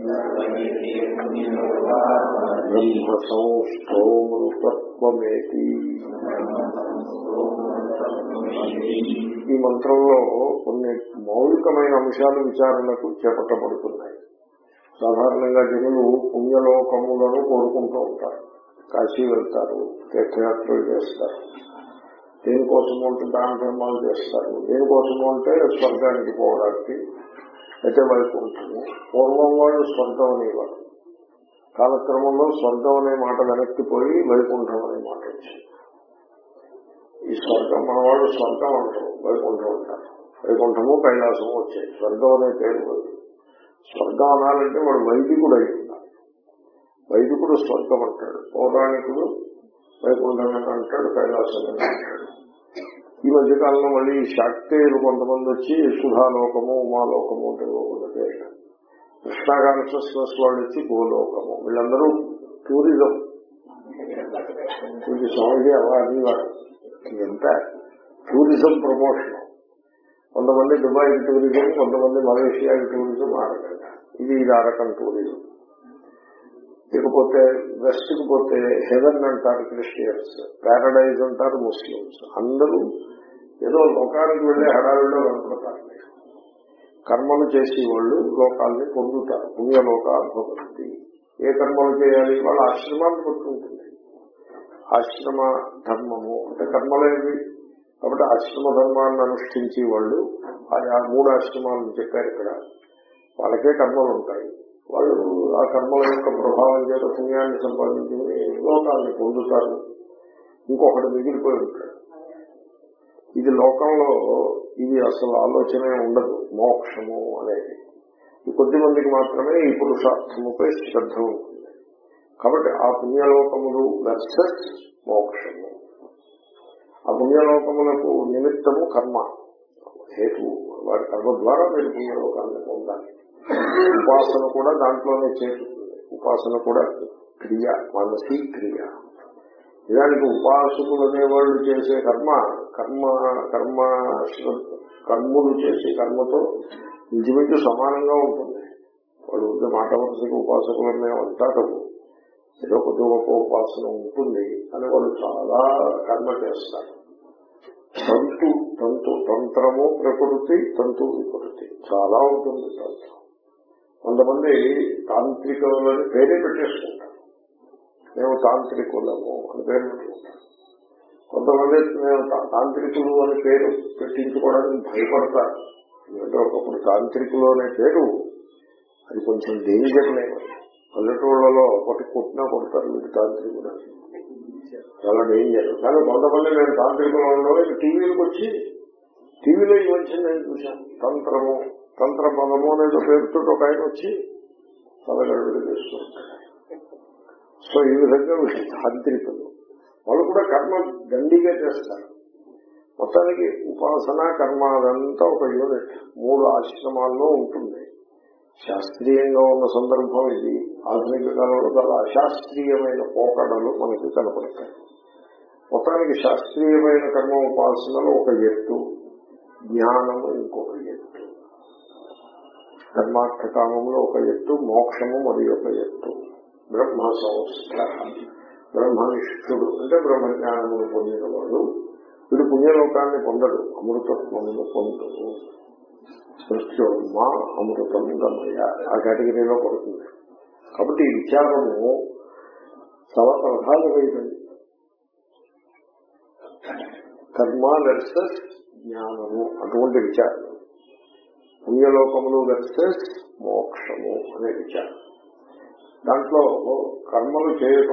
బ్రహ్మచార్యాచార్య ఈ మంత్రంలో కొన్ని మౌలికమైన అంశాలు విచారణకు చేపట్టబడుతున్నాయి. సాధారణంగా జనులు పుణ్యలోకములను కోరుకుంటూ ఉంటారు. కాశీ వెళ్తారు తీర్థయాత్రలు చేస్తారు. దేనికోసము అంటే దాన ధర్మాలు చేస్తారు. దేనికోసము అంటే స్వర్గానికి పోవడానికి అయితే వైకుంఠము పూర్వం వాళ్ళు స్వర్గం అనేవారు కాలక్రమంలో స్వర్గం అనే మాట వెనక్కిపోయి వైకుంఠం అనే మాట వచ్చింది. ఈ స్వర్గం మన వాళ్ళు స్వర్గం అంటారు వైకుంఠం అంటారు. వైకుంఠము కైలాసము వచ్చాయి. స్వర్గం అనే పేరు స్వర్గం అనాలంటే వాడు వైదికుడు అయి ఉండాలి. వైదికుడు స్వర్గం అంటాడు. పౌరాణికుడు వైకుంఠం అని అంటాడు కైలాసం అని అంటాడు. ఈ మధ్య కాలంలో మళ్ళీ శాక్తేయులు కొంతమంది వచ్చి సుధాలోకము ఉమాలోకము అంటే ఒకటే కృష్ణా కాన్షియస్నెస్ వాళ్ళు వచ్చి గోలోకము. వీళ్ళందరూ టూరిజం. ఇది స్వామిజీ అలా అనేవారు. ఇదంతా టూరిజం ప్రమోషన్. కొంతమంది దుబాయ్ టూరిజం కొంతమంది మలేషియా టూరిజం ఆ రకంగా. ఇది ఇది ఆ రకం టూరిజం. ఇకపోతే వెస్ట్కి పోతే హెవెన్ అంటారు క్రిస్టియన్స్ పారడైజ్ అంటారు ముస్లిమ్స్. అందరూ ఏదో లోకానికి వెళ్ళే హడావిడిలో కనపడతారు. కర్మలు చేసి వాళ్ళు లోకాల్ని పొందుతారు. పుణ్యలోక భవంతి ఏ కర్మలు చేయాలి? వాళ్ళ ఆశ్రమాన్ని పట్టుకుంటుంది ఆశ్రమ ధర్మము అంటే కర్మలేవి కాబట్టి ఆశ్రమ ధర్మాన్ని అనుష్ఠించి వాళ్ళు ఆ మూడు ఆశ్రమాలను చెప్పారు ఇక్కడ. వాళ్ళకే కర్మలు ఉంటాయి. వాళ్ళు ఆ కర్మల యొక్క ప్రభావం చేత పుణ్యాన్ని సంపాదించుకుని లోకాన్ని పొందుతారు. ఇంకొకటి మిగిలిపోయి ఉంటాడు ఇది లోకంలో ఇది అసలు ఆలోచనే ఉండదు. మోక్షము అనేది. ఈ కొద్ది మందికి మాత్రమే ఈ పురుషార్థముపై శ్రద్ధ ఉంటుంది. కాబట్టి ఆ పుణ్యలోకములు వెర్సెస్ మోక్షము. ఆ పుణ్యలోకములకు నిమిత్తము కర్మ. హేతు వాడి కర్మ ద్వారా మీరు పుణ్యలోకాన్ని పొందాలి. ఉపాసన కూడా దాంట్లోనే చేరుతుంది ఉపాసన కూడా క్రియ మనసి క్రియ. నిజానికి ఉపాసకులు అనేవాళ్ళు చేసే కర్మ కర్మ కర్మ కర్ములు చేసే కర్మతో ఇంచుమించు సమానంగా ఉంటుంది. వాళ్ళు ఉంటే మాట వరుసకి ఉపాసకులు అంటారు ఏదో కొద్ది గొప్ప ఉపాసన ఉంటుంది అని వాళ్ళు చాలా కర్మ చేస్తారు. తంతు తంతు తంత్రము ప్రకృతి తంతు వికృతి. చాలా ఉంటుంది తంత్రం. కొంతమంది తాంత్రికులని పేరే పెట్టేసుకుంటారు. మేము తాంత్రికులము అని పేరు పెట్టుకుంటాం కొంతమంది మేము తాంత్రికులు అని పేరు పెట్టించుకోవడానికి భయపడతారు. ఎందుకంటే ఒకప్పుడు తాంత్రికులు అనే పేరు అది కొంచెం డేంజర్లే పల్లెటూళ్ళలో ఒకటి కొట్టినా కొడతారు వీటి తాంత్రికుడు చాలా డేంజర్ కానీ కొంతమంది మేము తాంత్రికులలో టీవీలకు వచ్చి టీవీలో ఈ నేను చూశాను తంత్రము తంత్ర పదము అనేదో పేరుతో ఒక ఆయన వచ్చి చాలా చేస్తూ ఉంటాడు సో ఈ విధంగా తాంత్రికులు. వాళ్ళు కూడా కర్మ గండిగా చేస్తారు. మొత్తానికి ఉపాసన కర్మ అదంతా ఒక యూనిట్ మూడు ఆశ్రమాల్లో ఉంటుంది. శాస్త్రీయంగా ఉన్న సందర్భం ఇది. ఆధునిక కాలంలో చాలా అశాస్త్రీయమైన పోకడలు మనకి కనపడతాయి. మొత్తానికి శాస్త్రీయమైన కర్మ ఉపాసనలు ఒక ఎత్తు జ్ఞానము ఇంకొక ఎత్తు. కర్మార్థ కామంలో ఒక ఎత్తు మోక్షము మరి ఒక ఎత్తు. బ్రహ్మ సంస్థ బ్రహ్మనిష్ఠుడు అంటే బ్రహ్మజ్ఞానమును పొందినవాడు. వీడు పుణ్యలోకాన్ని పొందడు అమృతత్వమును పొందడు. మృత్యోన్మా అమృతం గమయ ఆ కేటగిరీలో పడుతుంది. కాబట్టి ఈ విచారము చాలా ప్రధానమైనది. కర్మ వెర్సెస్ జ్ఞానము అటువంటి విచారం పుణ్యలోకములు వెర్సెస్ మోక్షము అనే విచారం. దాంట్లో కర్మలు చేయక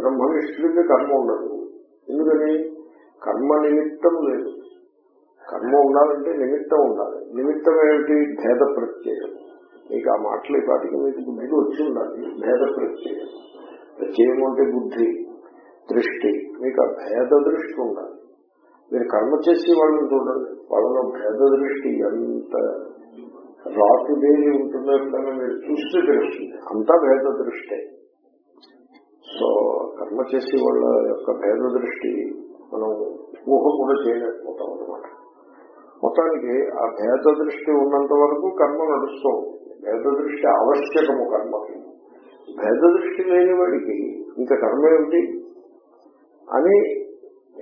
బ్రహ్మనిష్ఠుడికి కర్మ ఉండదు. ఎందుకని? కర్మ నిమిత్తం లేదు. కర్మ ఉండాలంటే నిమిత్తం ఉండాలి. నిమిత్తం ఏమిటి? భేద ప్రత్యయం. మీకు ఆ మాటలు పాటికి మీకు బుద్ధికి వచ్చి ఉండాలి. భేద ప్రత్యయం. ప్రత్యయం అంటే బుద్ధి దృష్టి. మీకు ఆ భేద దృష్టి ఉండాలి. మీరు కర్మ చేసి వాళ్ళని చూడండి. వాళ్ళలో భేద దృష్టి ఎంత రాతుదేవి ఉంటుందో ఎప్పుడైనా మీరు చూస్తే తెలుస్తుంది. అంతా భేద దృష్టి. సో కర్మ చేసే వాళ్ళ యొక్క భేద దృష్టి మనం ఊహ కూడా చేయలేకపోతాం అనమాట మొత్తానికి ఆ భేద దృష్టి ఉన్నంత వరకు కర్మ నడుస్తూ ఉంటుంది. భేద దృష్టి ఆవశ్యకము కర్మకి. భేద దృష్టి లేని వాడికి ఇంకా కర్మ ఏమిటి? అని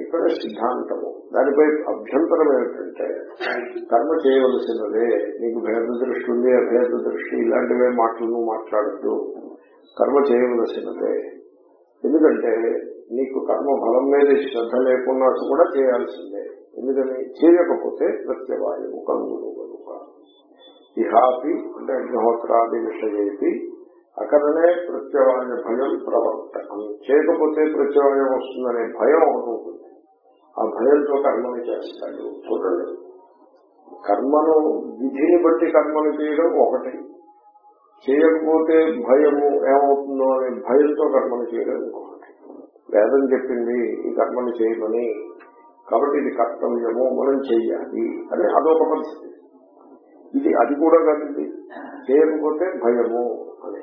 ఇక్కడ సిద్ధాంతము. దానిపై అభ్యంతరం ఏమిటంటే కర్మ చేయవలసినదే నీకు భేద దృష్టి ఉంది అభేద దృష్టి ఇలాంటివే మాటలను మాట్లాడద్దు కర్మ చేయవలసినదే. ఎందుకంటే నీకు కర్మ బలం మీద శ్రద్ధ లేకున్నా కూడా చేయాల్సిందే. ఎందుకని? చేయకపోతే ప్రత్యవాయువు కలుగును కనుక ఇహాపి అంటే అగ్నిహోత్రాది విషయేపి అక్కడనే ప్రత్యవాయ భయం ప్రవర్తకం చేయకపోతే ప్రత్యవాయం వస్తుందనే భయం ఒకటి ఉంటుంది ఆ భయంతో కర్మని చేస్తాడు. చూడండి. కర్మను విధిని బట్టి కర్మను చేయడం ఒకటి. చేయకపోతే భయము ఏమవుతుందో అనే భయంతో కర్మను చేయడం ఇంకొకటి. వేదం చెప్పింది ఈ కర్మను చేయమని. కాబట్టి ఇది కర్తవ్యము మనం చెయ్యాలి అని అదొక పరిస్థితి. ఇది అది కూడా కాదు చేయకపోతే భయము అని.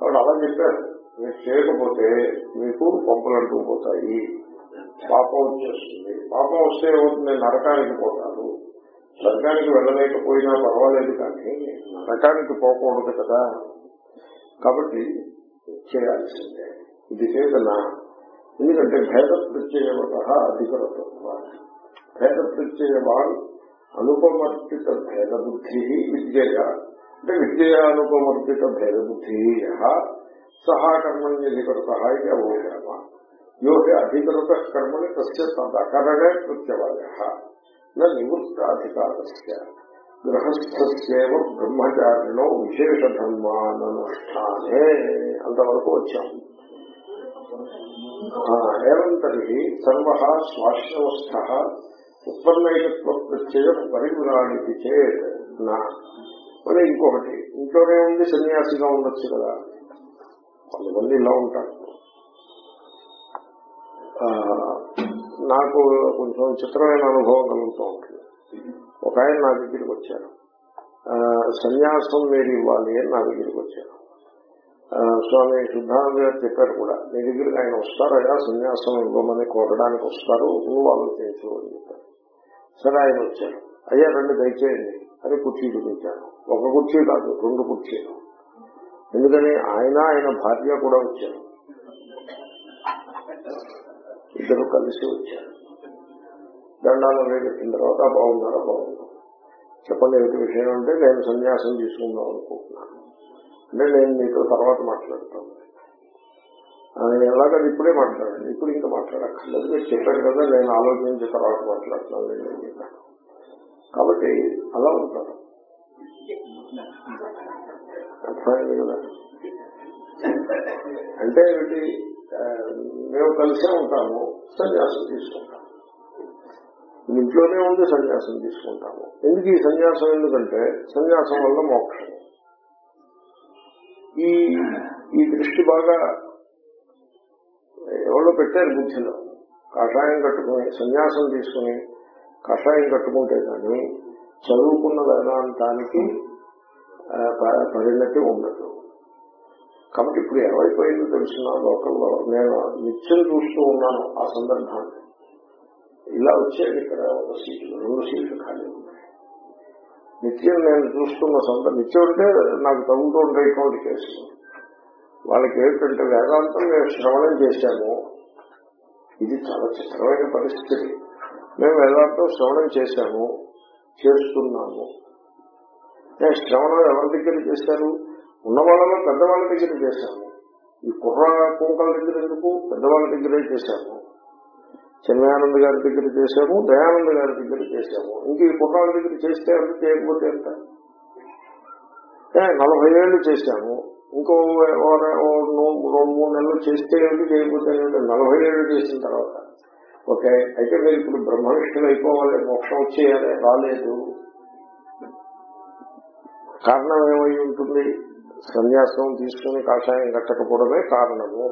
కాబట్టి అలా చెప్పారు. మీరు చేయకపోతే మీకు పంపలంటూ పోతాయి. పాపం వచ్చేస్తుంది పాపం వస్తే ఏమవుతుంది? నరకానికి పోతారు నరకానికి వెళ్ళలేకపోయినా పర్వాలేదు కానీ నరకానికి పోకూడదు కదా. కాబట్టి చేయాల్సిందే. ఇది చేతన ఎందుకంటే భేద ప్రత్యయవత అధికరతత్వ భేద ప్రత్యయవాన్ అనుపమర్పిత భేద బుద్ధి విద్యయ. అంటే విద్య అనుపమర్పిత భేద బుద్ధి సహా కర్మణ్యధికృత ఇది అవోయామ యోగి అధికృత కర్మని తస్య తదకరణే కృత్యవాయ నివృత్తాధికారస్య. గృహస్థస్యవ బ్రహ్మచారిణో విశేష ధర్మానుష్ఠానే అంతవరకు వచ్చాము ఏమంతరి సర్వ స్వాశ్రవస్థ. ఉత్పన్నైకత్వ ప్రత్యయం పరిగుణానికి చేత్. నా. మరి ఇంకొకటి. ఇంట్లోనే ఉంది సన్యాసిగా ఉండొచ్చు కదా. కొంతమంది ఇలా ఉంటారు. నాకు కొంచెం చిత్రమైన అనుభవం కలుగుతూ ఉంటుంది. ఒక ఆయన నా దగ్గరికి వచ్చారు. సన్యాసం మీరు ఇవ్వాలి అని నా దగ్గరికి వచ్చారు. స్వామి సిద్ధానంద గారు చెప్పారు కూడా మీ దగ్గరికి ఆయన వస్తారయ్యా సన్యాసం ఇవ్వమని కోరడానికి వస్తారు. నువ్వు ఆలోచించు అని చెప్పారు. సరే ఆయన వచ్చారు. అయ్యా రెండు దయచేయండి అని కుర్చీ చూపించాను ఒక కుర్చీ కాదు రెండు కుర్చీలు. ఎందుకని? ఆయన ఆయన భార్య కూడా వచ్చారు. ఇద్దరు కలిసి వచ్చారు. దండాలు వేసిన తర్వాత బాగున్నారా? బాగున్నారు చెప్పండి ఏమిటి విషయం అంటే నేను సన్యాసం తీసుకుందాం అనుకుంటున్నాను. అంటే నేను మీతో తర్వాత మాట్లాడతాను. ఎలాగది ఇప్పుడే మాట్లాడండి ఇప్పుడు ఇంకా మాట్లాడక్కర్లేదు. మీరు చెప్పారు కదా నేను ఆలోచించిన తర్వాత మాట్లాడుతున్నాను నేను చెప్పాను? కాబట్టి అలా ఉంటారు అర్థమైంది కదా? అంటే ఏమిటి? మేము కలిసే ఉంటాము సన్యాసం తీసుకుంటాము. ఇంట్లోనే ఉండి సన్యాసం తీసుకుంటాము. ఎందుకు ఈ సన్యాసం? ఎందుకంటే సన్యాసం వల్ల మోక్షం. ఈ ఈ దృష్టి బాగా ఎవరో పెట్టారు బుద్ధిలో. కషాయం కట్టుకుని సన్యాసం తీసుకుని కషాయం కట్టుకుంటే కానీ చదువుకున్న వేదాంతానికి పరిణతి ఉండదు. కాబట్టి ఇప్పుడు ఏమైపోయిందో తెలిసిన లోకంలో నేను నిత్యం చూస్తూ ఉన్నాను ఆ సందర్భాన్ని. ఇలా వచ్చేది ఇక్కడ ఒక సీట్లు రెండు సీట్లు ఖాళీ ఉన్నాయి. నిత్యం నేను చూస్తున్న సందర్భం నిత్యం అంటే నాకు తగ్గుతూ ఉండేటువంటి కేసులు. వాళ్ళకి ఏంటంటే వేదాంతం మేము శ్రవణం చేశాము. ఇది చాలా చిత్రమైన పరిస్థితి. మేము వేదాంతం శ్రవణం చేశాము చేస్తున్నాము. నేను శ్రవణం ఎవరి దగ్గర చేశారు ఉన్న వాళ్ళలో పెద్దవాళ్ళ దగ్గర చేశాము ఈ కుర్ర కుంకల దగ్గర ఎందుకు? పెద్దవాళ్ళ దగ్గరే చేశాము చిన్మయానంద గారి దగ్గర చేశాము దయానంద గారి దగ్గర చేశాము. ఇంక ఈ కుర్రాల దగ్గర చేస్తే ఎంత చేయకపోతే ఎంత? ఏ, నలభై ఏళ్ళు చేశాము. ఇంకో రెండు మూడు నెలలు చేస్తే ఏంటి చేయకపోతే ఏంటి నలభై ఏళ్ళు చేసిన తర్వాత. ఓకే అయితే మీరు ఇప్పుడు బ్రహ్మనిష్ఠులు అయిపోవాలి మోక్షం వచ్చేయాలి రాలేదు. కారణం ఏమై ఉంటుంది? సన్యాసం తీసుకుని కాషాయం కట్టకపోవడమే కారణము.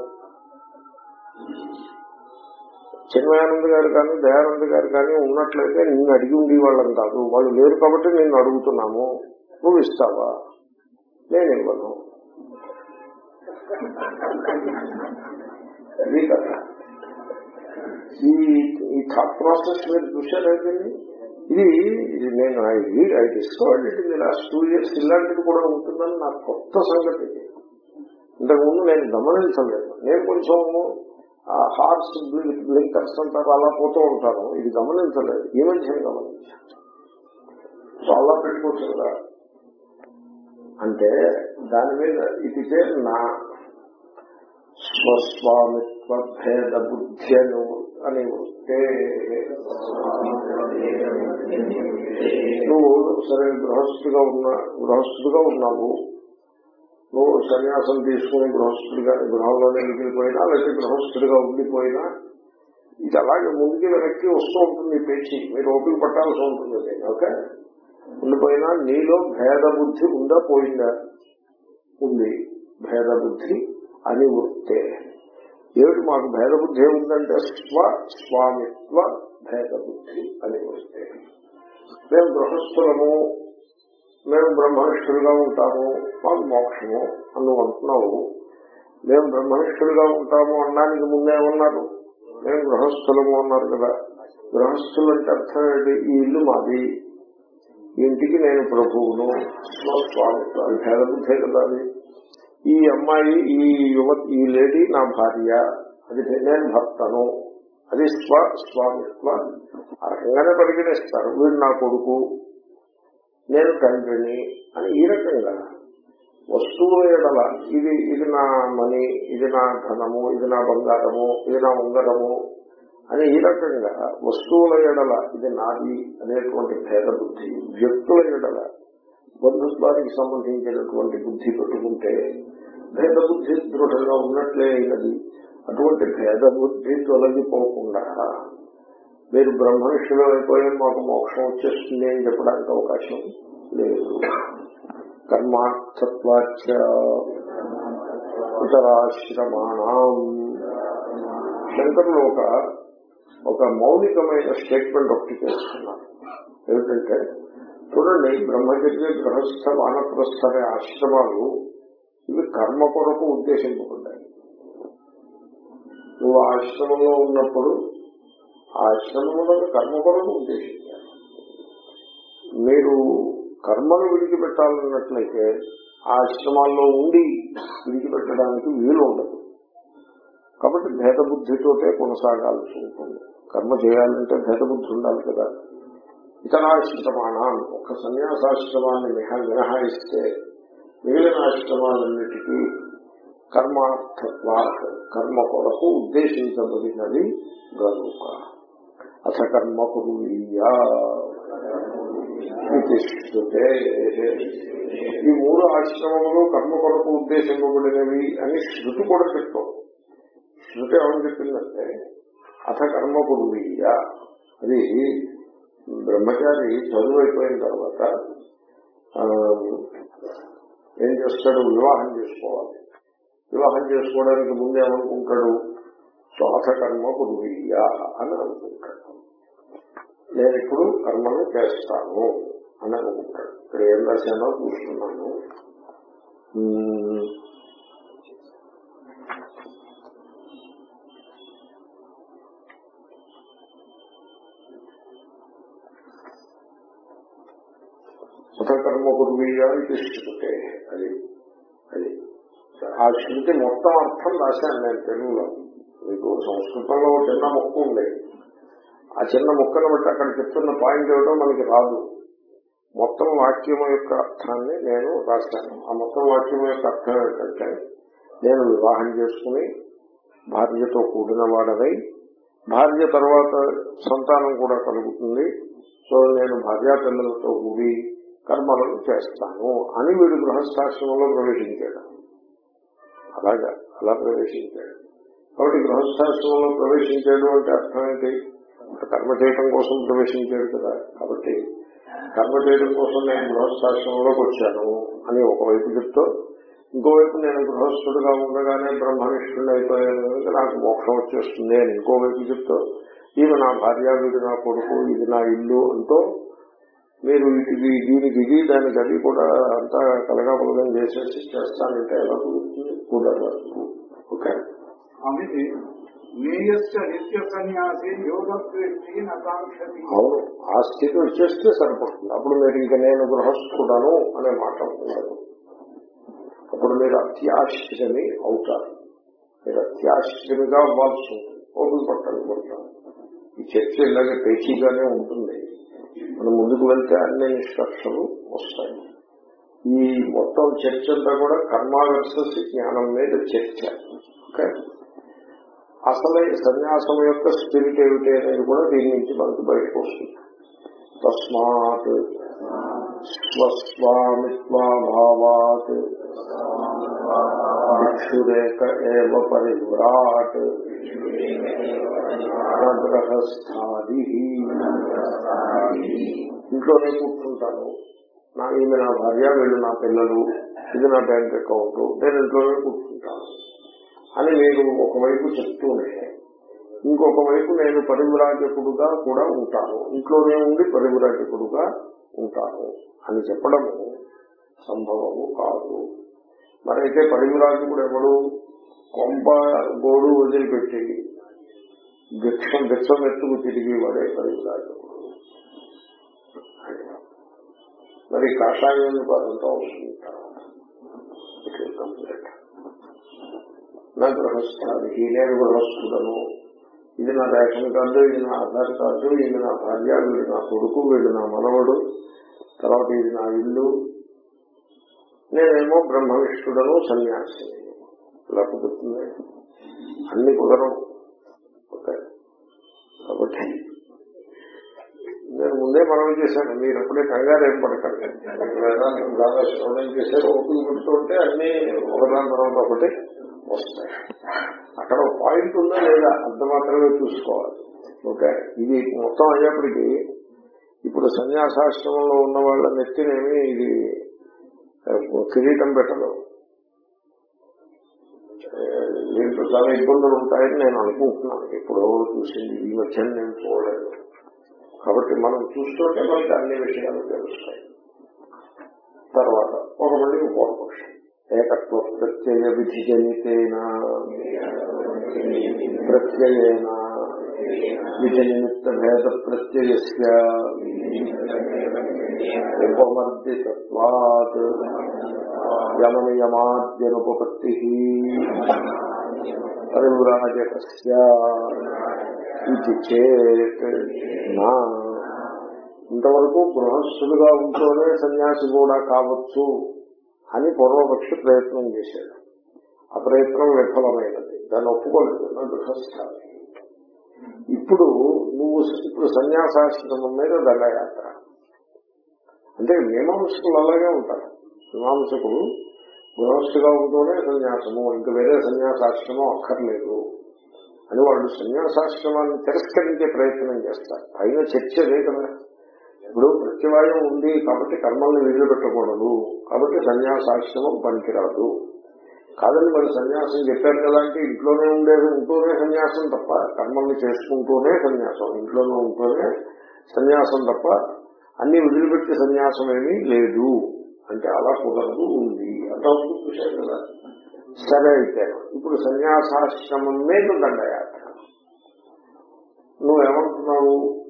చిన్మయానంద గారు కానీ దయానంద గారు కానీ ఉన్నట్లయితే నిన్ను అడిగి ఉండేవాళ్ళని కాదు. వాళ్ళు లేరు కాబట్టి నేను అడుగుతున్నాము. నువ్వు ఇస్తావా? నేను ఇవ్వను. ఈ ఈ థాట్ ప్రాసెస్ మీరు చూసారైతే ఇది ఇది నేను I discovered it in last two years ఇలాంటిది కూడా ఉంటుందని నా కొత్త సంగతి. ఇది ఇంతకుముందు నేను గమనించలేదు. నేను కొంచెం హార్స్ బ్లింకర్స్ అంటారు అలా పోతూ ఉంటాను. ఇది గమనించలేదు. ఈ మధ్య గమనించాను? అలా పెట్టుకోవచ్చు కదా. అంటే దాని మీద ఇది నా. స్వస్వామిత్వ భేద బుద్ధి అని అని వస్తే నువ్వు సరే గృహస్థుగా ఉన్నా గృహస్థుగా ఉన్నావు నువ్వు సన్యాసం తీసుకుని గృహస్థుడిగా గృహంలోనే మిగిలిపోయినా లేకపోతే గృహస్థుడిగా ఉండిపోయినా ఇది అలాగే ముందుకి వెనక్కి వస్తూ ఉంటుంది ఈ పేచి మీరు ఓపిక పట్టాల్సి ఉంటుంది అది, ఓకే ఉండిపోయినా నీలో భేద బుద్ధి ఉందా పోయిందా ఉంది భేద బుద్ధి అని వృత్తే ఏమిటి మాకు భేద బుద్ధి ఏముందంటే స్వ స్వామిత్వ భేద బుద్ధి అని వస్తే. మేము గృహస్థులము మేము బ్రహ్మనిష్ఠులుగా ఉంటాము మాకు మోక్షము అని అంటున్నావు. మేము బ్రహ్మనిష్ఠులుగా ఉంటాము అనడానికి ముందే ఉన్నారు మేము గృహస్థులము అన్నారు కదా. గృహస్థులు అంటే అర్థం ఏంటి? ఈ ఇల్లు మాది. ఇంటికి నేను ప్రభువును. స్వామిత్వ భేదబుద్ధే కదా అది. ఈ అమ్మాయి ఈ యువ ఈ లేడీ నా భార్య. అది నేను భర్తను. అది స్వ స్వామిత్వ. ఆ రకంగానే పరిగణిస్తారు. వీడు నా కొడుకు. నేను తండ్రిని అని ఈ రకంగా. వస్తువుల ఎడల. ఇది ఇది నా మనీ ఇది నా ధనము ఇది నా బంగారము ఇది నా ఉంగరము అని ఈ రకంగా వస్తువుల ఎడల. ఇది నాది అనేటువంటి భేద బుద్ధి వ్యక్తుల ఎడల. బంధుత్వానికి సంబంధించినటువంటి బుద్ధి పెట్టుకుంటే భేద బుద్ధి దృఢంగా ఉన్నట్లే అయినది అటువంటి భేద బుద్ధి తొలగిపోకుండా మీరు బ్రహ్మనిష్ఠులు అయిపోయి మాకు మోక్షం వచ్చేస్తుంది అని చెప్పడానికి అవకాశం లేదు. కర్మార్థత్వాచ ఇతరాశ్రమాణం. శంకరులు ఒక ఒక మౌలికమైన స్టేట్మెంట్ ఒకటి చేస్తున్నారు. ఏమిటంటే చూడండి బ్రహ్మచర్య గృహస్థ వానప్రస్థ అనే ఆశ్రమాలు. ఇవి కర్మ కొరకు ఉద్దేశింపబడ్డాయి. నువ్వు ఆశ్రమంలో ఉన్నప్పుడు ఆ ఆశ్రమంలో కర్మ కొరకు ఉద్దేశించారు మీరు కర్మను విడిచిపెట్టాలన్నట్లయితే ఆ ఆశ్రమాల్లో ఉండి విడిచిపెట్టడానికి వీలు ఉండదు. కాబట్టి భేదబుద్ధితోటే కొనసాగాల్సి ఉంటుంది. కర్మ చేయాలంటే భేదబుద్ధి ఉండాలి కదా. ఇతరాశ్రమాణం ఒక సన్యాసాశ్రమాన్ని మినహా మినహాయిస్తే మిగిలిన ఆశ్రమాలన్నిటికీ కర్మార్థత్వా కర్మ కొరకు ఉద్దేశించబడినది గనుక. అథ కర్మ ఈ మూడు ఆశ్రమములు కర్మ కొరకు ఉద్దేశింపబడినవి అని శృతి కూడా చెప్తాం. శృతి ఏమని చెప్పిందంటే అథ కర్మ అది బ్రహ్మచారి చదువు అయిపోయిన తర్వాత ఏం చేస్తాడు? వివాహం చేసుకోవాలి. వివాహం చేసుకోవడానికి ముందే ఏమనుకుంటాడు? స్వాత కర్మ అని అనుకుంటాడు. నేను ఇప్పుడు కర్మను చేస్తాను అని అనుకుంటాడు. ఇక్కడ ఏం రాశానో చూస్తున్నాను. కర్మ కుర్వీయ ఇది శృతే అది అది. ఆ శృతి మొత్తం అర్థం రాశాను నేను తెలుగులో. మీకు సంస్కృతంలో చిన్న మొక్క ఉంది ఆ చిన్న మొక్కను బట్టి అక్కడ చెప్తున్న పాయింట్ ఏమిటో మనకి రాదు. మొత్తం వాక్యం యొక్క అర్థాన్ని నేను రాశాను. ఆ మొత్తం వాక్యం యొక్క అర్థం ఏంటంటే నేను వివాహం చేసుకుని భార్యతో కూడిన వాడదై భార్య తర్వాత సంతానం కూడా కలుగుతుంది. సో నేను భార్యాపిల్లలతో కూడి కర్మలను చేస్తాను అని వీడు గృహస్థాశ్రమంలో ప్రవేశించాడు. అలాగా అలా ప్రవేశించాడు. కాబట్టి గృహస్థాశ్రమంలో ప్రవేశించాడు అంటే అర్థం ఏంటి? కర్మ చేయటం కోసం ప్రవేశించాడు కదా. కాబట్టి కర్మ చేయడం కోసం నేను గృహస్థాశ్రమంలోకి వచ్చాను అని ఒకవైపు చెప్తూ ఇంకోవైపు నేను గృహస్థుడుగా ఉండగానే బ్రహ్మనిష్ఠుడు అయిపోయాను నాకు మోక్షం వచ్చేస్తుంది అని ఇంకోవైపు చెప్తూ ఈమె నా భార్య వీడు నా కొడుకు ఇది నా ఇల్లు అంటూ మీరు ఇది దీనికి ఇది దానికి అది కూడా అంతా కలగాపలగం చేసేసి చేస్తానంటే ఎలా కుదురుతుంది? కుదరదు. ఓకే. స్వామిజీ జ్ఞేయశ్చ నిత్య సన్యాసి యోగ దృష్టి నకాంక్షతి అవును. ఆ స్థితి వచ్చేస్తే సరిపడుతుంది అప్పుడు మీరు ఇంకా నేను గృహస్థుడను అనే మాట ఉండదు. అప్పుడు మీరు అత్యాశ్రమి అవుతారు. మీరు అత్యాశ్రమిగా అవ్వాల్సి ఉంటుంది. ఓపిక పట్టాలి పడతారు ఈ చర్చ ఇలాగే పేచీగానే ఉంటుంది. మనం ముందుకు వెళ్తే అన్ని నిష్కర్షలు వస్తాయి. ఈ మొత్తం చర్చ అంతా కూడా కర్మ వర్సెస్ జ్ఞానం మీద చర్చ. ఓకే అసలు సన్యాసం యొక్క స్పిరిట్ ఏమిటి అనేది కూడా దీని నుంచి మనకు బయటకు వస్తుంది. తస్మాత్ స్వస్వామిత్వాభావాత్ భిక్షురేక ఏవ పరివ్రాట్ గ్రహస్థాది ఇంట్లోనే కూర్చుంటాను. నా ఈమె నా భార్య వీళ్ళు నా పిల్లలు ఇది నా బ్యాంక్ అకౌంట్ నేను ఇంట్లోనే కూర్చుంటాను. అని నేను ఒకవైపు చెప్తూనే ఇంకొక వైపు నేను పరివిరాజకుడుగా కూడా ఉంటాను. ఇంట్లోనే ఉండి పరివిరాజకుడుగా ఉంటాను అని చెప్పడము సంభవము కాదు. మరైతే పరివిరాజకుడు ఎవడు? కొంప గోడు వదిలిపెట్టి భిక్షం భిక్షం ఎత్తుకు తిరిగి వాడే పరివిరాజకుడు మరి కాషాయం ఎందుకు అదంతా నా గృహస్థాది నేను గృహస్థుడను. ఇది నా రేషన్ కార్డు ఇది నా ఆధార్ కార్డు ఇది నా భార్య వీడు నా కొడుకు వీడు నా మనవడు తర్వాత ఇది నా ఇల్లు. నేనేమో బ్రహ్మనిష్ఠుడను సన్యాసి ఇలా కుదురుతుంది? అన్ని కుదరం కాబట్టి. నేను ముందే మనవి చేశాను. మీరు అప్పుడే కంగారు ఏం పడకండి వేదాంతం బాగా శ్రవణం చేశారు. ఓపిక పెడుతుంటే అన్ని ఒకదాని తర్వాత ఒకటి వస్తాయి. అక్కడ పాయింట్ ఉందా లేదా? అంత మాత్రమే చూసుకోవాలి. ఓకే. ఇది మొత్తం అయ్యేప్పటికీ ఇప్పుడు సన్యాసాశ్రమంలో ఉన్న వాళ్ళ నెత్తినేమి ఇది కిరీటం పెట్టదు. దీంట్లో చాలా ఇబ్బందులు ఉంటాయని నేను అనుకుంటున్నాను. ఎప్పుడో చూసింది. ఈ మధ్య నేను చూడలేదు. కాబట్టి మనం చూస్తుంటే మనకి అన్ని విషయాలు తెలుస్తాయి. తర్వాత ఒక మళ్ళీ పూర్వపక్షం ఏకత్వ ప్రత్యయ విధి విధిజనితేన ప్రత్యయేన విధినిమిత్త భేద ప్రత్యయస్య ఉపమర్దితత్వాత్ యమనియమాద్యనుపపత్తి చేత్ నా ఇంతవరకు గృహస్థులుగా ఉంటూనే సన్యాసి కూడా కావచ్చు అని పూర్వపక్షి ప్రయత్నం చేశాడు. ఆ ప్రయత్నం విఫలమైనది. దాన్ని ఒప్పుకోలేదు. నా గృహస్థ ఇప్పుడు నువ్వు ఇప్పుడు సన్యాసాశ్రమం మీద దండయాత్ర. అంటే మీమాంసకులు అలాగే ఉంటారు. మీమాంసకులు గృహస్థుగా ఉంటూనే సన్యాసము ఇంకా వేరే సన్యాసాశ్రమం అక్కర్లేదు అని వాళ్ళు సన్యాసాశ్రమాన్ని తిరస్కరించే ప్రయత్నం చేస్తారు. పైన చర్చ కదా. ఇప్పుడు ప్రత్యవాయం ఉంది కాబట్టి కర్మల్ని విధులు పెట్టకూడదు కాబట్టి సన్యాసాశ్రమం పనికిరాదు. కాదని మరి సన్యాసం చెప్పారు కదా అంటే ఇంట్లోనే ఉండేది ఉంటూనే సన్యాసం తప్ప కర్మల్ని చేసుకుంటూనే సన్యాసం ఇంట్లోనే ఉంటూనే సన్యాసం తప్ప అన్ని వదిలిపెట్టి సన్యాసం ఏమీ లేదు. అంటే అలా కుదరదు ఉంది. అంతా చూశారు కదా. సరే అయితే ఇప్పుడు సన్యాసాశ్రమం మీద దండయాత్ర. నువ్వేమంటున్నావు?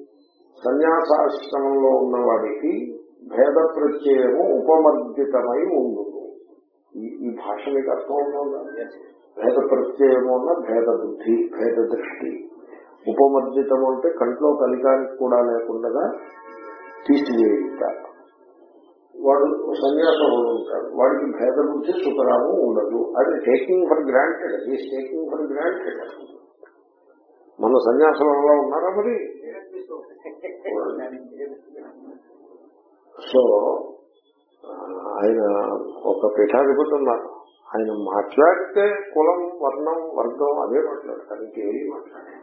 సన్యాసాశ్రమంలో ఉన్నవాడికి భేద ప్రత్యయము ఉపమర్దితమై ఉండును. ఈ ఈ భాష మీకు అర్థం అవుతుందా భేద ప్రత్యయము అన్న భేద బుద్ధి భేద దృష్టి. ఉపమర్జితము అంటే కంట్లో కలికానికి కూడా లేకుండా తీసివేయుట. వాడు సన్యాసం ఉంటాడు వాడికి భేద బుద్ధి సుఖరాము ఉండదు. అది taking for granted is taking for granted మన సన్యాసంలో ఉన్నారా మరి? సో ఆయన ఒక పీఠాధిపతి ఉన్నారు. ఆయన మాట్లాడితే కులం వర్ణం వర్గం అదే మాట్లాడతారు. ఇంకేమీ మాట్లాడారు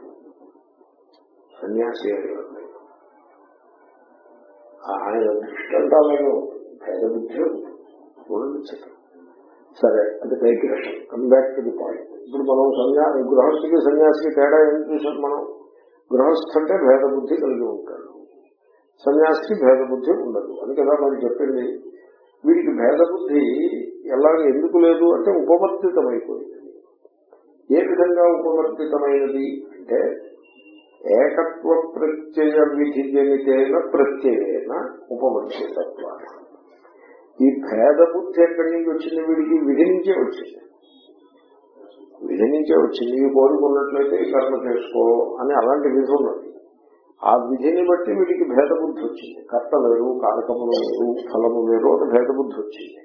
సన్యాసి అని ఆయన దృష్టి భేద బుద్ధి చూడండి సరే అది digression come back to the point ఇప్పుడు మనం సన్యా గృహస్థికి సన్యాసికి తేడా ఏం చూసాం మనం? గృహస్థ అంటే భేద బుద్ధి కలిగి ఉంటాడు. సన్యాసికి భేద బుద్ధి ఉండదు. అని కదా మనం చెప్పింది వీడికి భేద బుద్ధి ఎలా ఎందుకు లేదు అంటే ఉపవర్తితమైపోయింది. ఏ విధంగా ఉపవర్తితమైనది అంటే ఏకత్వ ప్రత్యయ విధి జనితైన ప్రత్యయన ఉపవర్తితత్వాన్ని. ఈ భేద బుద్ధి ఎక్కడి నుంచి వచ్చింది? వీడికి విధి నుంచే వచ్చింది. విధి నుంచే వచ్చింది. ఈ కోరుకున్నట్లయితే ఈ కర్మ చేసుకో అని అలాంటి విధి ఉన్నది. ఆ విధిని బట్టి వీడికి భేద బుద్ధి వచ్చింది. కర్త వేరు కారకము వేరు ఫలము వేరు అని భేద బుద్ధి వచ్చింది.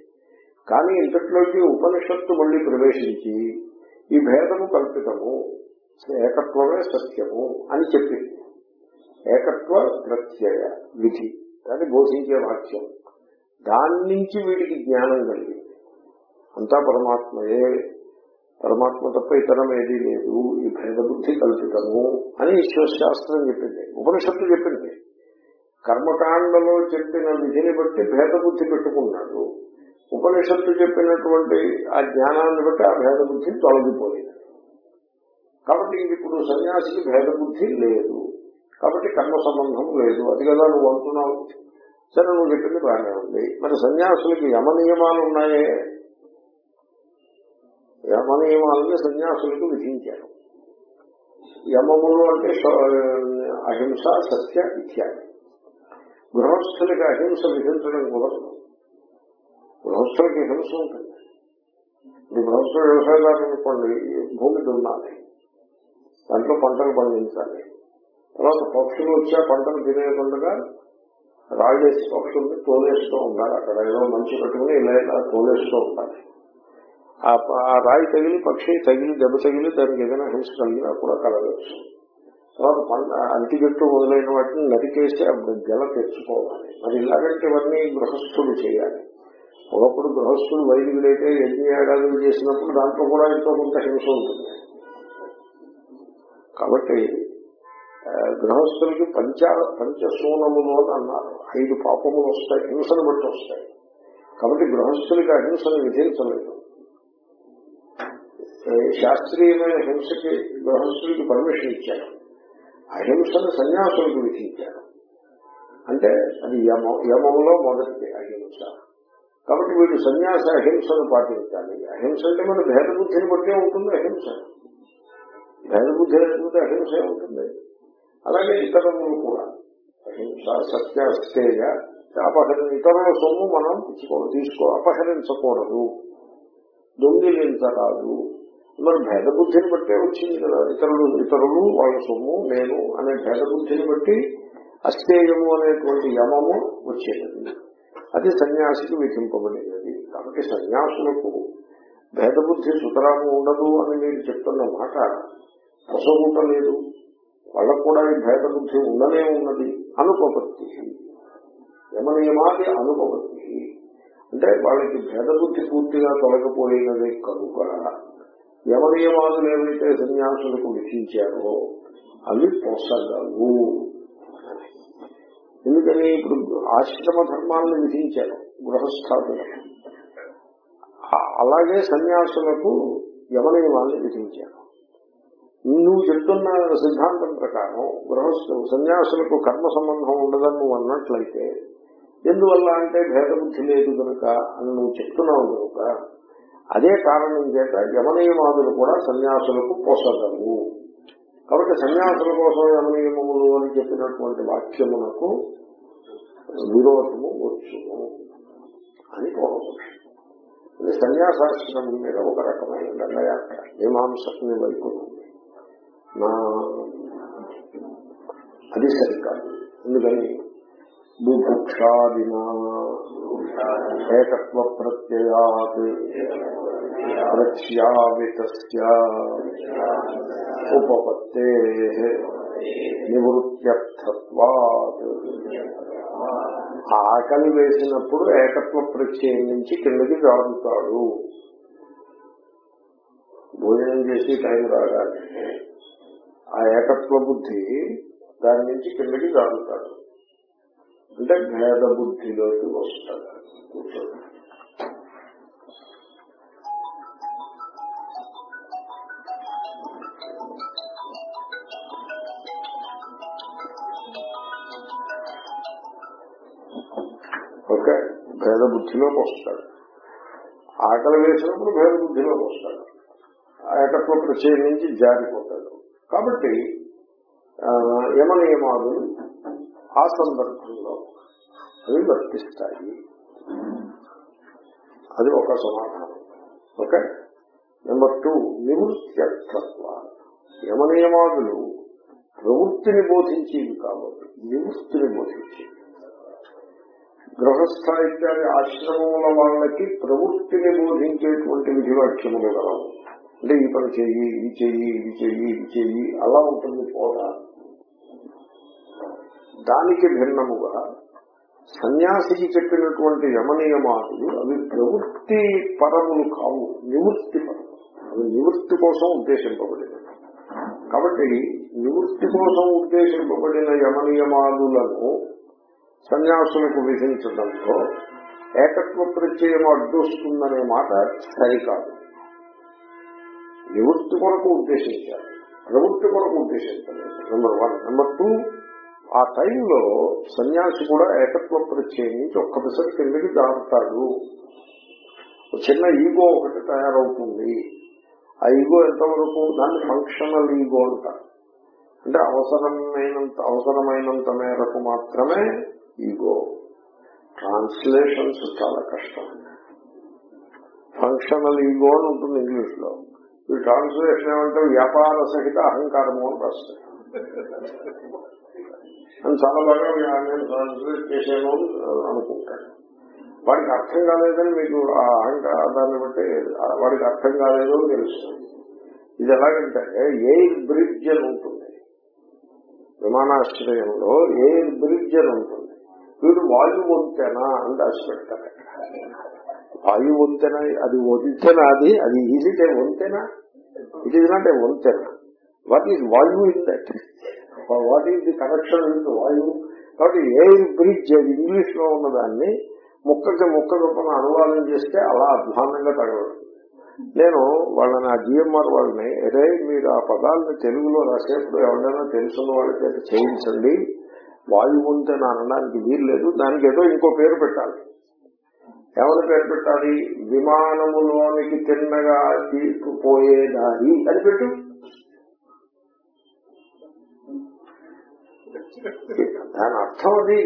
కానీ ఇంతట్లోకి ఉపనిషత్తు మళ్ళీ ప్రవేశించి ఈ భేదము కల్పితము ఏకత్వమే సత్యము అని చెప్పింది. ఏకత్వ ప్రత్యయ విధి దాన్ని బోధించే వాక్యం. దాని నుంచి వీడికి జ్ఞానం కలిగింది. అంతా పరమాత్మయే. పరమాత్మ తప్ప ఇతరం ఏదీ లేదు. ఈ భేద బుద్ధి కల్పితము అని ఈశ్వరశాస్త్రం చెప్పింది. ఉపనిషత్తు చెప్పింది. కర్మకాండలో చెప్పిన విధిని బట్టి భేద బుద్ధి పెట్టుకున్నాడు. ఉపనిషత్తు చెప్పినటువంటి ఆ జ్ఞానాన్ని బట్టి ఆ భేద బుద్ధి తొలగిపోయింది. కాబట్టి ఇప్పుడు సన్యాసికి భేద బుద్ధి లేదు. కాబట్టి కర్మ సంబంధం లేదు. అది కదా నువ్వు అంటున్నావు. సరే నువ్వు చెప్పింది బాగానే ఉంది. మరి సన్యాసులకి యమ నియమాలు ఉన్నాయే? యమ నియమాలని సన్యాసులకు విధించారు. యమములు అంటే అహింస సత్య ఇత్యాది గృహస్థులకి అహింస విధించడం కుదరదు గృహస్థులకి హింస ఉంటుంది. ఇప్పుడు గృహస్థులు వ్యవసాయదారులు అనుకోండి భూమి దున్నాలి. దాంట్లో పంటలు పండించాలి. తర్వాత పక్షులు వచ్చా పంటలు తినేయకుండా రాజేసి పక్షుల్ని తోలేస్తూ ఉండాలి అక్కడ ఏదో మంచి పెట్టుకుని ఇలా ఇలా తోలేస్తూ ఉండాలి ఆ ప- ఆ రాయి తగిలి పక్షి తగిలి దెబ్బ తగిలి దానికి ఏదైనా హింస కలిగినా కూడా కలగచ్చు. తర్వాత పంట అంటిగట్టు మొదలైన వాటిని నరికేసి అప్పుడు జల తెచ్చుకోవాలి. మరి ఇలాగంటే ఇవన్నీ గృహస్థులు చేయాలి. ఒకప్పుడు గృహస్థులు వైదికులైతే ఎన్ని ఏడాదులు చేసినప్పుడు దాంట్లో కూడా ఎంతో కొంత హింస ఉంటుంది. కాబట్టి గృహస్థులకి పంచ పంచసూనములు అని అన్నారు. ఐదు పాపములు వస్తాయి హింసను బట్టి వస్తాయి. కాబట్టి గృహస్థులకి అహింసను విధించలేదు. శాస్త్రీయమైన హింసకి గృహస్థులకి పర్మిషన్ ఇచ్చారు. అహింసను సన్యాసులకు విధించారు. అంటే అది యమ యమంలో మొదటిది అహింస. కాబట్టి వీళ్ళు సన్యాస అహింసను పాటించాలి. అహింస అంటే మన భేద బుద్ధిని బట్టే ఉంటుంది అహింస. భేద బుద్ధి లేకపోతే అహింస ఉంటుంది అలాగే ఇతరులు కూడా. అహింస సత్య స్థేయ అపహరణ ఇతరుల సొమ్ము మనం తీసుకో తీసుకో అపహరించకూడదు. దొంగిలించరాదు. మరి భేద బుద్ధిని బట్టే వచ్చింది కదా. ఇతరులు ఇతరులు వాళ్ళ సొమ్ము నేను అనే భేద బుద్ధిని బట్టి అస్థేయము అనేటువంటి యమము వచ్చేది. అది సన్యాసికి విధింపబడినది కాబట్టి సన్యాసులకు భేద బుద్ధి సుతరాము ఉండదు అని మీరు చెప్తున్న మాట లేదు. వాళ్ళకు కూడా ఈ భేద బుద్ధి ఉండనే ఉన్నది అనుపపత్తి. యమనియమాది అనుపపత్తి. అంటే వాళ్ళకి భేద బుద్ధి పూర్తిగా తొలగిపోయినది కనుక యమనియమాదులు ఏవైతే సన్యాసులకు విధించారో అవి పోసగలవు ఎందుకని ఇప్పుడు ఆశ్రమ ధర్మాలను విధించారు గృహస్థాపన అలాగే సన్యాసులకు యమనియమాన్ని విధించారు. నువ్వు చెప్తున్న సిద్ధాంతం ప్రకారం గృహస్థు సన్యాసులకు కర్మ సంబంధం ఉండదని నువ్వు అన్నట్లయితే ఎందువల్ల అంటే భేదబుద్ధి లేదు కనుక అని నువ్వు చెప్తున్నావు కనుక అదే కారణం చేత యమనియమాదులు కూడా సన్యాసులకు పోసగలవు. కాబట్టి సన్యాసుల కోసం యమనియమములు అని చెప్పినటువంటి వాక్యమునకు విరోధము వచ్చును అని పూర్వపక్షం ఇది సన్యాసాశ్రమం మీద ఒక రకమైన దండయాత్ర మీమాంసకుని వైపు ఉంది నా అది సరికాదు. ఎందుకని? బుభుక్షాదినా ఏకత్వ ప్రత్యయాత్. ప్రత్యావిత ఉపపత్తే. నివృత్త్యర్థత్వాత్. ఆకలి వేసినప్పుడు ఏకత్వ ప్రత్యయం నుంచి కిందకి జారుతాడు. భోజనం చేసి టైం రాగానే ఆ ఏకత్వ బుద్ధి దాని నుంచి కిందకి జాగుతాడు అంటే భేద బుద్ధిలోకి వస్తాడు. ఓకే భేద బుద్ధిలోకి వస్తాడు. ఆకలి వేసినప్పుడు భేద బుద్ధిలోకి వస్తాడు. ఏకత్వ ప్రచయం నుంచి జారిపోతాడు. కాబట్టి యమనియమాలు ఆ సందర్భంలో అవి వర్తిస్తాయి అది ఒక సమాధానం. ఓకే? నెంబర్ టూ నివృత్త్యర్థత్వ యమనియమాదులు ప్రవృత్తిని బోధించేవి కాబట్టి నివృత్తిని బోధించేవి. గృహస్థ ఇత్యాది ఆశ్రమముల వాళ్ళకి ప్రవృత్తిని బోధించేటువంటి విధివాక్యములు గలవు. అంటే ఈ పని చెయ్యి ఇది చెయ్యి ఇది చెయ్యి ఇది చెయ్యి అలా ఉంటుంది పోగా దానికి భిన్నముగా సన్యాసికి చెప్పినటువంటి యమనియమాలు అవి ప్రవృత్తి పరములు కావు నివృత్తి పరములు అవి నివృత్తి కోసం ఉద్దేశింపబడినవి. కాబట్టి నివృత్తి కోసం ఉద్దేశింపబడిన యమనియమాదులను సన్యాసులకు విధించడంలో ఏకత్వ ప్రత్యయం అడ్డొస్తుందనే మాట సరికాదు. నివృత్తి కొరకు ఉద్దేశించాలి. ప్రవృత్తి కొరకు ఉద్దేశించలేదు నెంబర్ వన్ నెంబర్ టూ ఆ టైంలో సన్యాసి కూడా ఏకత్వ ప్రత్యయం నుంచి ఒక్క పిసరి కిందకి దాటుతాడు ఒక చిన్న ఈగో ఒకటి తయారవుతుంది. ఆ ఈగో ఎంతవరకు? దాన్ని ఫంక్షనల్ ఈగో అంటారు. అంటే అవసరమైనంత అవసరమైనంత మేరకు మాత్రమే ఈగో. ట్రాన్స్లేషన్స్ చాలా కష్టం. ఫంక్షనల్ ఈగో అని ఉంటుంది ఇంగ్లీష్లో ఈ ట్రాన్స్లేషన్ ఏమంటే వ్యాపార సహిత అహంకారము అని రాస్తారు అని చాలా బాగా నేను ట్రాన్స్లేట్ చేశాను అని అనుకుంటాను వాడికి అర్థం కాలేదని మీకు ఆ అహంకార దాన్ని బట్టి వాడికి అర్థం కాలేదు అని తెలుస్తుంది. ఇది ఎలాగంటే ఎయిర్ బ్రిడ్జ్ అని ఉంటుంది. విమానాశ్రయంలో ఎయిర్ బ్రిడ్జ్ అని ఉంటుంది. వీడు వాయు వంతేనా అని దాచి పెడతారు వాయు వంతెన అది వంతెన అది అది ఈజీటే వంతెన ఇట్ ఈస్ నాట్ ఏ వంతెన. వాట్ ఈజ్ వాయు in that what is the connection with వాయువు కాబట్టి ఏ బ్రిడ్జ్ అది ఇంగ్లీష్లో ఉన్నదాన్ని ముక్కకి ముక్క గొప్పన అనువాదం చేస్తే అలా అధ్వానంగా తగలదు. నేను వాళ్ళని ఆ జిఎంఆర్ వాళ్ళని అదే మీరు ఆ పదాలను తెలుగులో రాసేప్పుడు ఎవరైనా తెలుసున్న వాళ్ళకి అయితే చేయించండి. వాయువు ఉంటే అనడానికి వీలు లేదు దానికి ఏదో ఇంకో పేరు పెట్టాలి. ఎవరి పేరు పెట్టాలి? విమానములోనికి తిన్నగా తీసుకుపోయే దారి అని పెట్టు. దాని అర్థం అది.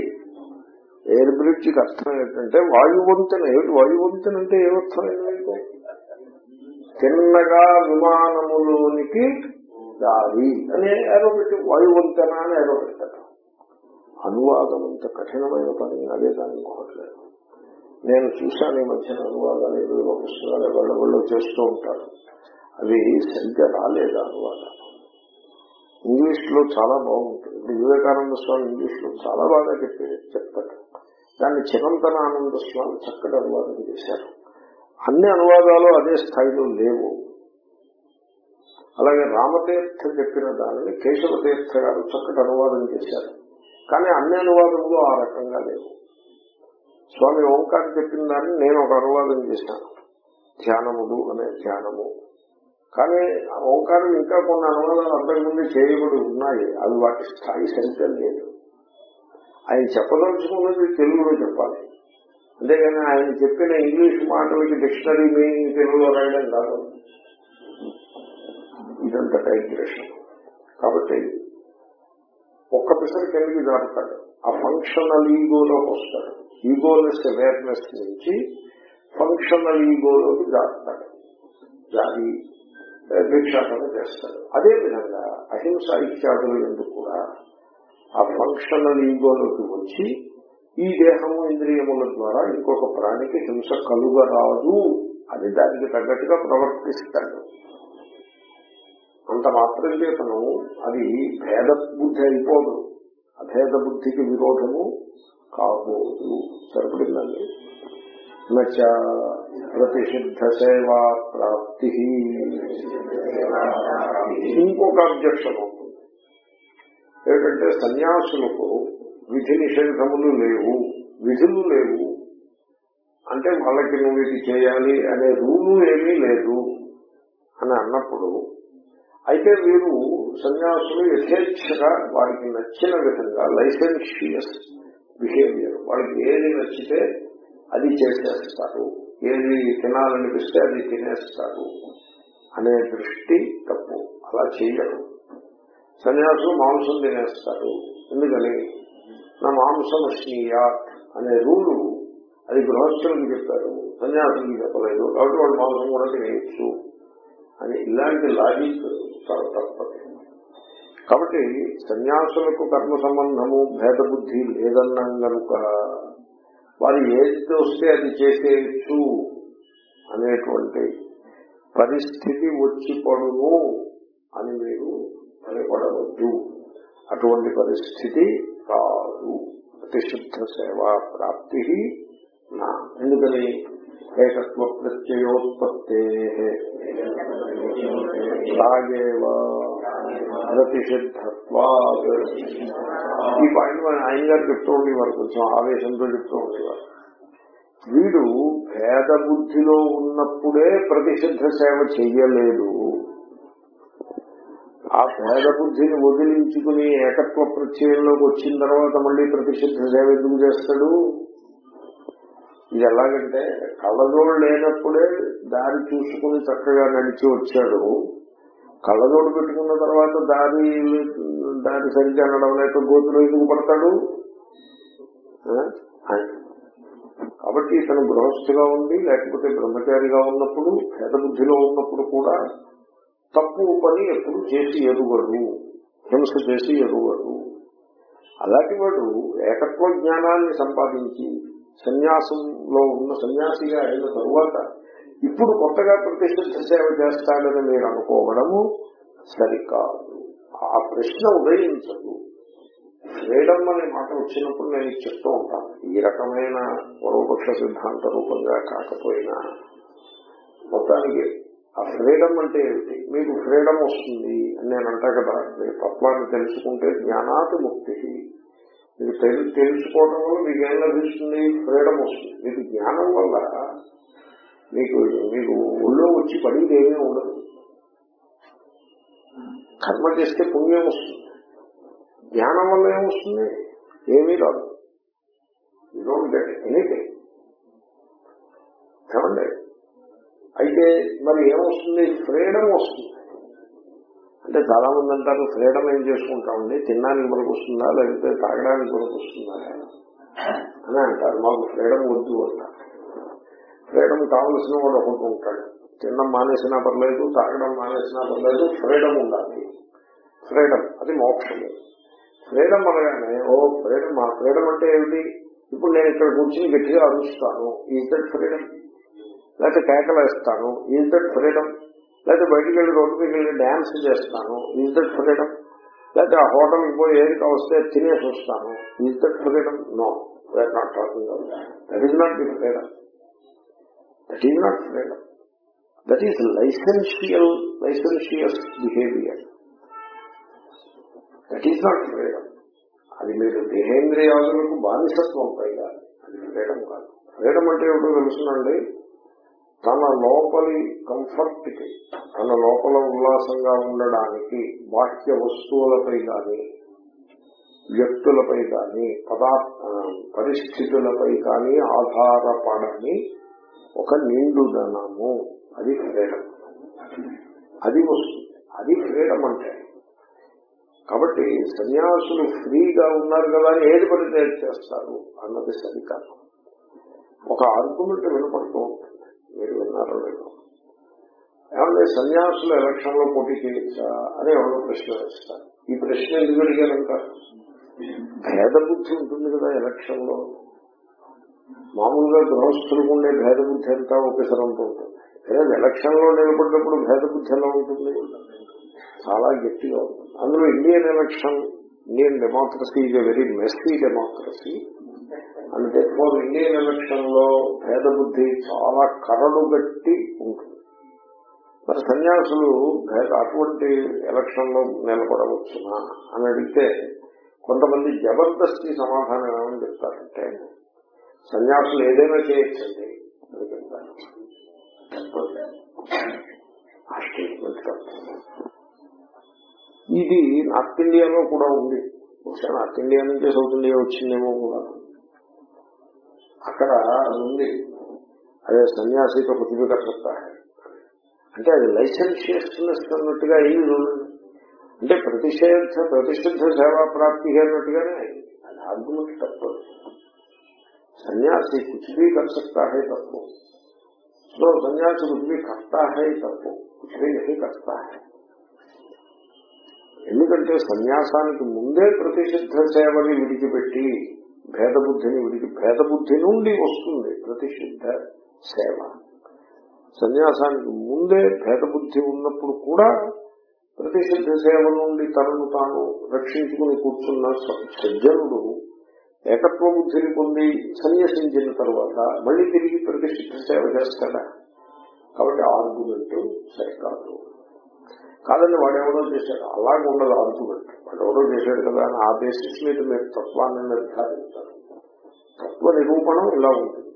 ఎయిర్ బ్రిడ్జికి అర్థం ఏంటంటే వాయువంతన ఏమిటి వాయువంతన అంటే ఏమర్థమైంది మీకు? తిన్నగా విమానములోనికి దారి అని ఏదో పెట్టి వాయువంతన అని ఏదో పెట్టారు అనువాదం అంత కఠినమైన పని అదే దాన్ని ఇంకోట్లేదు నేను చూశాను ఈ మధ్యన అనువాదాలు ఏదో పుస్తకాలు వాళ్ళ చేస్తూ ఉంటారు. అవి సరిగ్గా రాలేదు అనువాదాలు. ఇంగ్లీష్లో చాలా బాగుంటుంది. వివేకానంద స్వామి ఇంగ్లీష్లో చాలా బాగా చెప్పి చెప్తాడు దాన్ని చిరంతన ఆనంద స్వామి చక్కటి అనువాదం చేశారు. అన్ని అనువాదాలు అదే స్థాయిలో లేవు. అలాగే రామతీర్థ చెప్పిన దానిని కేశవతీర్థ గారు చక్కటి అనువాదం చేశారు. కానీ అన్ని అనువాదములు ఆ రకంగా లేవు. స్వామి ఓంకారం చెప్పిన దాన్ని నేను ఒక అనువాదం చేశాను. ధ్యానముడు అనే ధ్యానము. కానీ ఓంకారం ఇంకా కొన్ని అనువాదాలు అంతకుముందు చేయబడి ఉన్నాయి. అవి వాటి స్థాయి సరిగ్గా లేదు. ఆయన చెప్పదలుచుకున్నది తెలుగులో చెప్పాలి. అంతేగాని ఆయన చెప్పిన ఇంగ్లీష్ మాటలకి డిక్షనరీ మీనింగ్ తెలుగులో రాయడం కాదు. ఇదంతా డైగ్రెషన్. కాబట్టి ఒక్క పిసర్ కిందకి దాటుతాడు ఆ ఫంక్షనల్ ఈగోలోకి వస్తాడు. ఈగోలెస్ అవేర్నెస్ నుంచి ఫంక్షనల్ ఈగోలోకి జారుతాడు జారి భిక్షాటన చేస్తాడు. అదేవిధంగా అహింస ఇత్యాదులు ఎందుకు కూడా ఆ ఫంక్షనల్ ఈగోలోకి వచ్చి ఈ దేహము ఇంద్రియముల ద్వారా ఇంకొక ప్రాణికి హింస కలుగరాదు అని దానికి తగ్గట్టుగా ప్రవర్తిస్తాడు. అంత మాత్రం చేతను అది భేద బుద్ధి అయిపోదు. అభేద బుద్ధికి విరోధము కాబోదు సరిపడిందండి. నచ ప్రతిషిద్ధ సేవా ప్రాప్తి. ఇంకొక అబ్జెక్షన్ ఉంటుంది ఏంటంటే సన్యాసులకు విధి నిషేధములు లేవు. విధులు లేవు. అంటే వాళ్ళకి నువ్వు ఇది చేయాలి అనే రూలు ఏమీ లేదు అని అన్నప్పుడు అయితే వీరు సన్యాసులు యథేచ్ఛగా వారికి నచ్చిన విధంగా లైసెన్షియస్ బిహేవియర్ వాళ్ళకి ఏది నచ్చితే అది చేసేస్తారు. ఏది తినాలనిపిస్తే అది తినేస్తారు అనే దృష్టి తప్పు. అలా చేయరు. సన్యాసులు మాంసం తినేస్తారు. ఎందుకని? నా మాంసం స్నీయాత్ అనే రూలు అది గృహస్థులకు చెప్పారు. సన్యాసులకు చెప్పలేదు. కాబట్టి వాళ్ళు మాంసం కూడా తినేయచ్చు అని ఇలాంటి లాజిక్ చాలా తప్పదు. కాబట్టి సన్యాసులకు కర్మ సంబంధము భేద బుద్ధి లేదన్నాం కనుక వారు ఏది వస్తే అది చేసేయచ్చు అనేటువంటి పరిస్థితి వచ్చి పడును అని మీరు భయపడవద్దు. అటువంటి పరిస్థితి కాదు. ప్రతిశుద్ధ సేవా ప్రాప్తి నా. ఎందుకని? ఏకత్వ ప్రత్యయోత్పత్తే. రాగేవ ప్రతిషిద్ధత్వాద్ ఈ పాయింట్ మన ఆయన గారు చెప్తూ ఉండేవారు కొంచెం ఆవేశంతో చెప్తూ ఉండేవారు. వీడు భేద బుద్ధిలో ఉన్నప్పుడే ప్రతిషిద్ధ సేవ చెయ్యలేదు. ఆ భేద బుద్ధిని వదిలించుకుని ఏకత్వ ప్రత్యయంలోకి వచ్చిన తర్వాత మళ్ళీ ప్రతిషిద్ధ సేవ ఎందుకు చేస్తాడు? ఇది ఎలాగంటే కళ్ళజోడు లేనప్పుడే దారి చూసుకుని చక్కగా నడిచి వచ్చాడు. కళ్ళజోడు పెట్టుకున్న తర్వాత దారి దారి సరిగ్గా నడవలేక గోతులు ఎందుకు పడతాడు? కాబట్టి ఇతను గృహస్థిగా ఉండి లేకపోతే బ్రహ్మచారిగా ఉన్నప్పుడు భేద బుద్ధిలో ఉన్నప్పుడు కూడా తప్పు పని ఎప్పుడు చేసి ఎరుగడు హింస చేసి ఎరుగడు అలాంటి వాడు ఏకత్వ జ్ఞానాన్ని సంపాదించి సన్యాసంలో ఉన్న సన్యాసిగా అయిన తరువాత ఇప్పుడు కొత్తగా ప్రతిష్ఠిత సేవ చేస్తాడని మీరు అనుకోవడము సరికాదు. ఆ ప్రశ్న ఉదయించదు. ఫ్రీడమ్ అనే మాట వచ్చినప్పుడు నేను చెప్తూ ఉంటాను. ఈ రకమైన పూర్వపక్ష సిద్ధాంత రూపంగా కాకపోయినా మొత్తానికి ఆ ఫ్రీడమ్ అంటే ఏమిటి? మీకు ఫ్రీడమ్ వస్తుంది అని నేను అంటా కదా. మీరు తత్వాన్ని తెలుసుకుంటే జ్ఞానాతి ముక్తి. మీకు తెలుసుకోవడం వల్ల మీకు ఏం లభిస్తుంది? ఫ్రీడమ్ వస్తుంది. మీకు జ్ఞానం వల్ల మీకు మీకు ఒళ్ళో వచ్చి పడింది ఏమీ ఉండదు. కర్మ చేస్తే పుణ్యం వస్తుంది. ధ్యానం వల్ల ఏమొస్తుంది ఏమీ రాదు. యూ డోంట్ గెట్ ఎనీథింగ్ ఏమండి? అయితే మరి ఏమొస్తుంది ఫ్రీడమ్ వస్తుంది. అంటే చాలా మంది అంటారు ఫ్రీడమ్ ఏం చేసుకుంటామండి? తినడానికి మనకు వస్తుందా? లేకపోతే తాగడానికి మనకు వస్తుందా? అని అంటారు. మాకు ఫ్రీడమ్ వద్దు అంటారు. ఫ్రీడమ్ కావలసిన వాడు ఒకటి ఉంటాడు. తినడం మానేసినా పర్లేదు తాగడం మానేసినా పర్లేదు ఫ్రీడమ్ ఉండాలి. ఫ్రీడమ్ అది మోక్షము. ఫ్రీడమ్ అనగానే ఓ ఫ్రీడమ్ మా ఫ్రీడమ్ అంటే ఏమిటి? ఇప్పుడు నేను ఇక్కడ కూర్చుని గట్టిగా అరుస్తాను. Is that freedom? లేకపోతే కేకలేస్తాను ఈజ్ దట్ ఫ్రీడమ్? లేకపోతే బయటికి వెళ్ళి రోడ్డు మీద వెళ్ళి డ్యాన్స్ చేస్తాను. Is that freedom? లేకపోతే ఆ హోటల్కి పోయి ఏది వస్తే తినేసి వస్తాను. Is that freedom? No we're not talking that is not the freedom that is not freedom that is licential licentious behaviour that is not freedom అది మీరు దేహేంద్రియాలకు బానిసత్వం పైగా. అది ఫ్రీడమ్ కాదు. ఫ్రీడమ్ అంటే ఏమిటో తెలుసునండి? తన లోపలి కంఫర్ట్కి తన లోపల ఉల్లాసంగా ఉండడానికి బాహ్య వస్తువులపై కానీ వ్యక్తులపై కానీ పదార్థ పరిస్థితులపై కానీ ఆధారపడని ఒక నిండుదనము అది ఫ్రీడమ్ అది వస్తుంది. అది ఫ్రీడమ్ అంటే. కాబట్టి సన్యాసులు ఫ్రీగా ఉన్నారు కదా అని ఏది పడితే చేస్తారు అన్నది సరికాదు. ఒక ఆర్గ్యుమెంట్ వినపడుతూ ఉంటుంది. మీరు విన్నారో లేదో. ఏమంటే సన్యాసులు ఎలక్షన్లో పోటీ చేయొచ్చా అని ఎవరో ప్రశ్న వేస్తారు. ఈ ప్రశ్న ఎందుకు అడిగారంటారు భేద బుద్ధి ఉంటుంది కదా ఎలక్షన్లో మామూలుగా గృహస్థులకు ఉండే భేద బుద్ధి అంతా ఒకేసారి ఉంటుంది. లేదా ఎలక్షన్లో నిలబడినప్పుడు భేద బుద్ధి ఎలా ఉంటుంది? చాలా గట్టిగా ఉంటుంది. అందులో Indian election Indian democracy is a very messy democracy అంటే ఫోర్ ఇండియన్ ఎలక్షన్లో భేద బుద్ధి చాలా కరడు గట్టి ఉంటుంది. మరి సన్యాసులు భేద అటువంటి ఎలక్షన్లో నిలబడవచ్చునా అని అడిగితే కొంతమంది జబర్దస్తి సమాధానం ఏమని చెప్తారంటే సన్యాసులు ఏదైనా చేయొచ్చండి. అని ఆ స్టేట్మెంట్ ఇది నార్త్ ఇండియాలో కూడా ఉంది. బహుశా నార్త్ ఇండియా నుంచే సౌత్ ఇండియా వచ్చిందేమో కూడా. అక్కడ ఉంది. అదే సన్యాసిక కుటుంబ కర్త అంటే అది లైసెన్షియస్ అన్నట్టుగా ఏమి చూడండి అంటే ప్రతిషేధ ప్రతిషిద్ధ సేవా ప్రాప్తి అన్నట్టుగానే అది ఆర్గ్యుమెంట్ తప్పదు. सन्यासी कुछ भी कर सकता है तत्व तो सन्यासी कुछ भी करता है तत्व कुछ भी नहीं करता है ఎందుకంటే సన్యాసానికి ముందే ప్రతిషిద్ధ సేవని విడిచిపెట్టి భేదబుద్ధిని విడిచి భేదబుద్ధి నుండి వస్తుంది ప్రతిషిద్ధ సేవ సన్యాసానికి ముందే భేదబుద్ధి ఉన్నప్పుడు కూడా ప్రతిషిద్ధ సేవ నుండి తనను తాను రక్షించుకుని కూర్చున్న సజ్జనుడు ఏకత్వ బుద్ధిని పొంది సన్యసించిన తర్వాత మళ్ళీ తిరిగి ప్రతిష్ఠిత సేవ చేస్తాడా? కాబట్టి ఆర్గ్యుమెంట్ సరికాదు. కాదండి వాడెవడో చేశాడు. అలాగే ఉండదు ఆర్గ్యుమెంట్. వాడెవడో చేశాడు కదా అని ఆ బేసిస్ మీద మీరు తత్వాన్ని నిర్ధారించారు తత్వ నిరూపణం ఇలా ఉంటుంది.